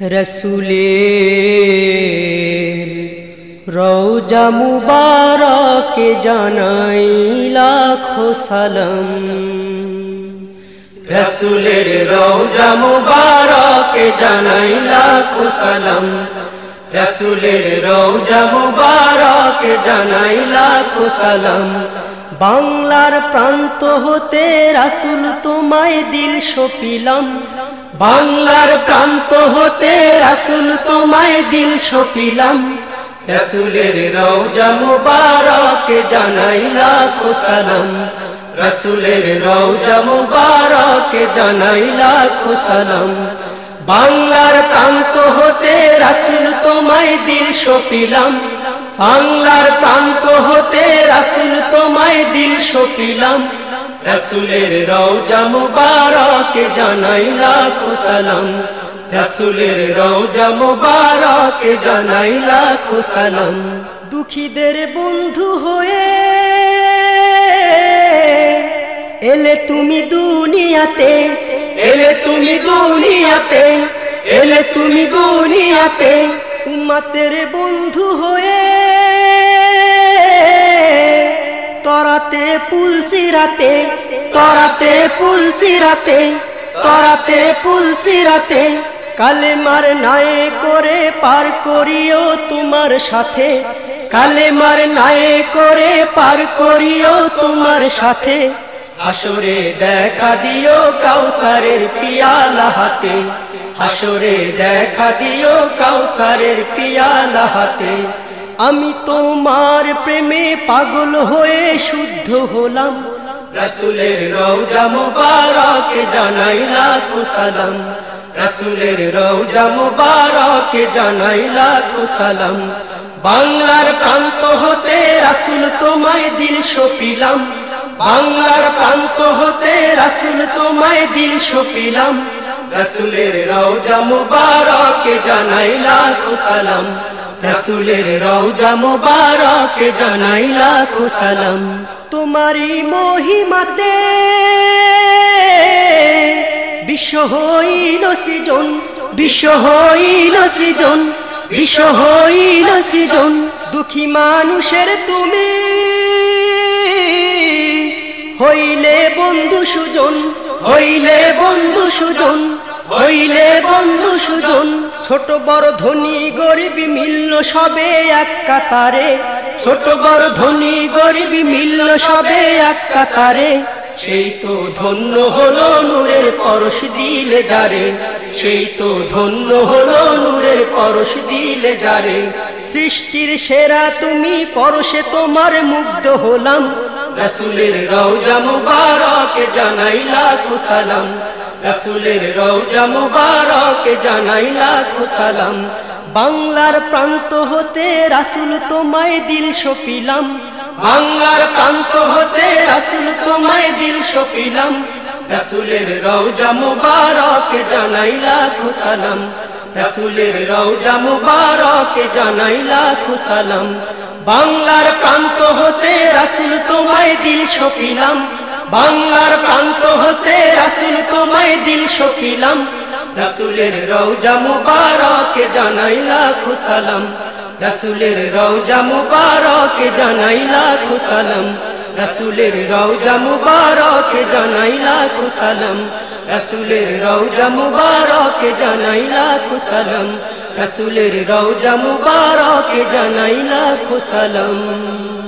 রসুলের রৌজা মুবারকে জানাই লাখো রসুলের রৌজা মুবারকে জানাই লাখো রসুলের রৌজা মুবারকে জানাই লাখো বাংলার প্রান্ত হতে রাসুল তোমায় দিল সপিলাম। বাংলার প্রান্ত হতে রাসুল তোমায় দিল সপিলাম। রসুলের রৌজা মুবারক জানাই লাখো সালাম। রসুলের রৌজা মুবারক জানাই লাখো সালাম। বাংলার প্রান্ত হতে রাসুল তোমায় দিল সপিলাম। বাংলার প্রান্ত হতে রাসুল তোমায় দিল সপিলাম। রসুলের রৌজা মুবারক জানাই লাখো সালাম। রসুলের রৌজা মুবারক জানাই লাখো সালাম। দুঃখীদের বন্ধু হয়ে এলে তুমি দুনিয়াতে। এলে তুমি দুনিয়াতে। এলে তুমি দুনিয়াতে। উম্মাতের বন্ধু হয়ে তরাতে পুলসিরাতে তরাতে পুলসিরাতে তরাতে পুলসিরাতে কালেমার নায়ে করে পার করিও তোমার সাথে। কালেমার নায়ে করে পার করিও তোমার সাথে। হাসরে দেখা দিও কাউসারের পিয়ালা হাতে। হাসরে দেখা দিও কাউসারের পিয়ালা হাতে। আমি তোমার প্রেমে পাগল হয়ে শুদ্ধ হলাম। রসুলের রৌজা মুবারক জানাই লাখো সালাম। রসুলের রৌজা মুবারক জানাই লাখো সালাম। বাংলার প্রান্ত হতে রাসুল তোমায় দিল সপিলাম। বাংলার প্রান্ত হতে রাসুল তোমায় দিল সপিলাম। রসুলের রৌজা মুবারক জানাই লাখো সালাম। রসুলের রৌজা মুবারক জানাই লাখো সালাম। তোমারই মহিমাতে বিশ্ব হইল সৃজন, বিশ্ব হইল সৃজন, বিশ্ব হইল সৃজন। দুঃখী মানুষের তুমি হইলে বন্ধু সুজন, হইলে বন্ধু বন্ধু সুজন ছোট বড় ধনী গরিব মিলল সবে এক কাতারে। ছোট বড় ধনী গরিব মিলল সবে এক কাতারে। সেই তো ধন্য হলো নূরের পরশ দিলে যারে। সেই তো ধন্য হলো নূরের পরশ দিলে যারে। সৃষ্টির সেরা তুমি পরশে তোমার মুগ্ধ হলাম। রসুলের রৌজা মুবারক জানাইলা লাখো সালাম রসুলের রৌজা মুবারক জানাই লাখো বাংলার প্রান্ত হতে রাসুল তোমায় দিল সপিলাম। বাংলার প্রান্ত হতে রাসুল তোমায় দিল সপিলাম। রসুলের রৌজা মুবারক জানাই লাখো সালাম। রসুলের রৌজা মুবারক জানাই লাখো বাংলার প্রান্ত হতে রাসুল তোমায় দিল সপিলাম। বাংলার প্রান্ত হতে রাসুল তোমায় দিল সপিলাম রসুলের রৌজা মুবারক জানাই লাখো সালাম রসুলের রৌজা মুবারক জানাই লাখো সালাম রসুলের রৌজা মুবারক জানাই লাখো সালাম রসুলের রৌজা মুবারক জানাই লাখো সালাম রসুলের রৌজা মুবারক জানাই লাখো সালাম